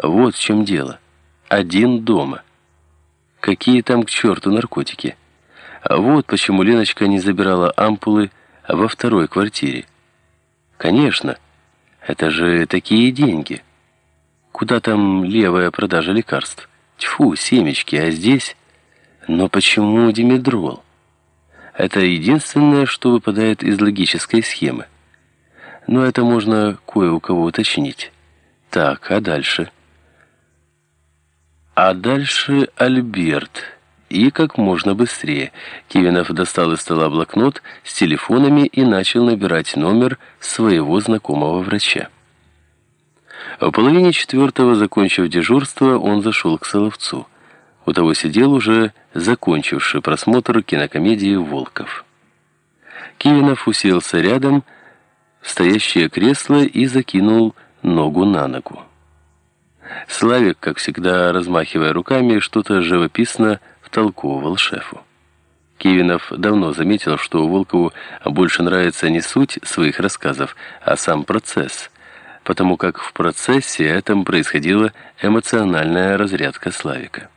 Вот в чем дело. Один дома. Какие там к черту наркотики? Вот почему Леночка не забирала ампулы во второй квартире. Конечно, это же такие деньги. Куда там левая продажа лекарств? Тьфу, семечки, а здесь... Но почему димедрол? Это единственное, что выпадает из логической схемы. Но это можно кое у кого уточнить. Так, а дальше? А дальше Альберт. И как можно быстрее. Кивинов достал из стола блокнот с телефонами и начал набирать номер своего знакомого врача. В половине четвертого, закончив дежурство, он зашел к Соловцу. У того сидел уже закончивший просмотр кинокомедии «Волков». Кивинов уселся рядом в стоящее кресло и закинул ногу на ногу. Славик, как всегда, размахивая руками, что-то живописно втолковывал шефу. Кивинов давно заметил, что Волкову больше нравится не суть своих рассказов, а сам процесс, потому как в процессе этом происходила эмоциональная разрядка Славика.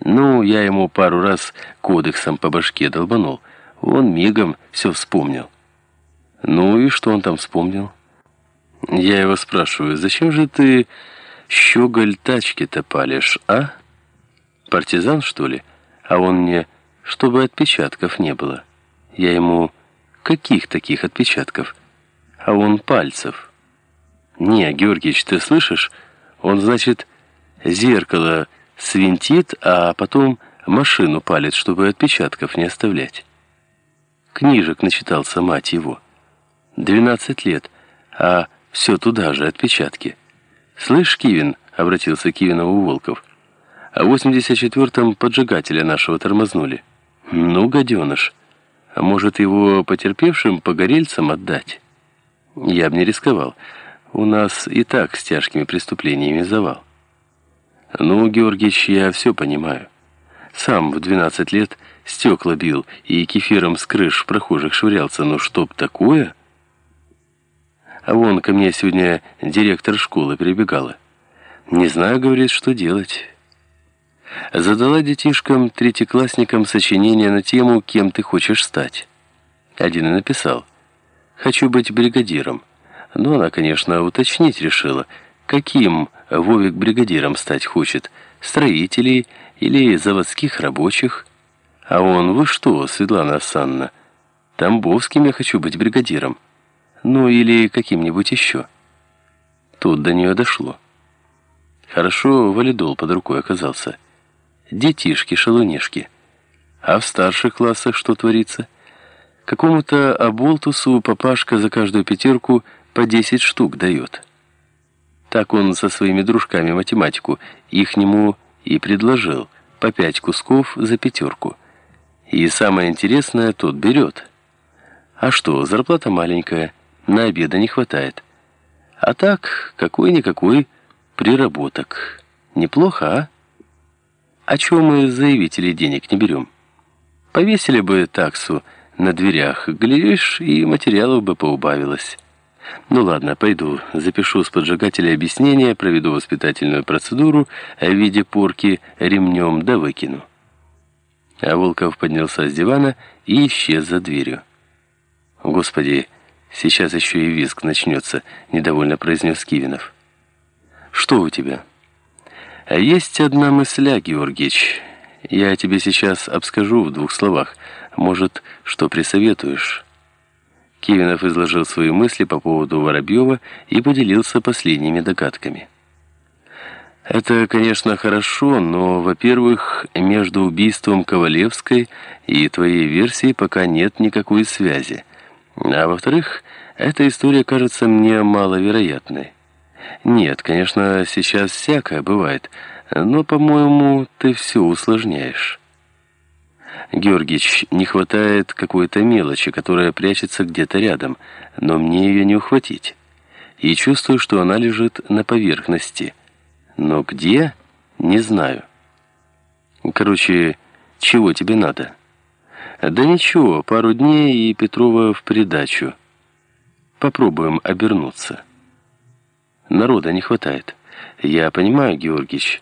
Ну, я ему пару раз кодексом по башке долбанул. Он мигом все вспомнил. Ну и что он там вспомнил? Я его спрашиваю, зачем же ты щеголь тачки-то палишь, а? Партизан, что ли? А он мне, чтобы отпечатков не было. Я ему, каких таких отпечатков? А он пальцев. Не, Георгиевич, ты слышишь? Он, значит, зеркало свинтит, а потом машину палит, чтобы отпечатков не оставлять. Книжек начитался мать его. Двенадцать лет, а все туда же отпечатки. «Слышь, Кивин», — обратился Кивинову Волков, «а в 84-м поджигателя нашего тормознули». «Ну, гаденыш, а может его потерпевшим погорельцам отдать?» «Я б не рисковал. У нас и так с тяжкими преступлениями завал». «Ну, Георгиевич, я все понимаю. Сам в 12 лет стекла бил и кефиром с крыш прохожих швырялся, но чтоб такое...» А вон ко мне сегодня директор школы прибегала. Не знаю, говорит, что делать. Задала детишкам, третьеклассникам сочинение на тему «Кем ты хочешь стать?». Один и написал «Хочу быть бригадиром». Но она, конечно, уточнить решила, каким Вовик бригадиром стать хочет, строителей или заводских рабочих. А он, вы что, Светлана Асанна, Тамбовским я хочу быть бригадиром. Ну, или каким-нибудь еще. Тут до нее дошло. Хорошо, валидол под рукой оказался. Детишки-шалунишки. А в старших классах что творится? Какому-то оболтусу папашка за каждую пятерку по 10 штук дает. Так он со своими дружками математику ихнему и предложил по пять кусков за пятерку. И самое интересное, тот берет. А что, зарплата маленькая, на обеда не хватает. А так, какой-никакой приработок. Неплохо, а? А чего мы заявителей денег не берем? Повесили бы таксу на дверях, глядишь, и материалов бы поубавилось. Ну ладно, пойду, запишу с поджигателя объяснение, проведу воспитательную процедуру в виде порки ремнем, да выкину. А Волков поднялся с дивана и исчез за дверью. Господи, Сейчас еще и визг начнется, недовольно произнес Кивинов. Что у тебя? А есть одна мысля, Георгиевич. Я тебе сейчас обскажу в двух словах. Может, что присоветуешь? Кивинов изложил свои мысли по поводу Воробьева и поделился последними догадками. Это, конечно, хорошо, но, во-первых, между убийством Ковалевской и твоей версией пока нет никакой связи. А во-вторых, эта история кажется мне маловероятной. Нет, конечно, сейчас всякое бывает, но, по-моему, ты все усложняешь. Георгич, не хватает какой-то мелочи, которая прячется где-то рядом, но мне ее не ухватить. И чувствую, что она лежит на поверхности. Но где? Не знаю. Короче, чего тебе надо?» Да ничего, пару дней и Петрова в придачу. Попробуем обернуться. Народа не хватает. «Я понимаю, Георгич,